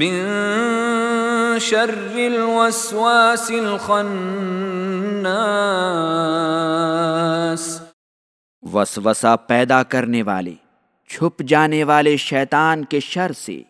من شر الوسواس الخناس. وسوسہ پیدا کرنے والے چھپ جانے والے شیطان کے شر سے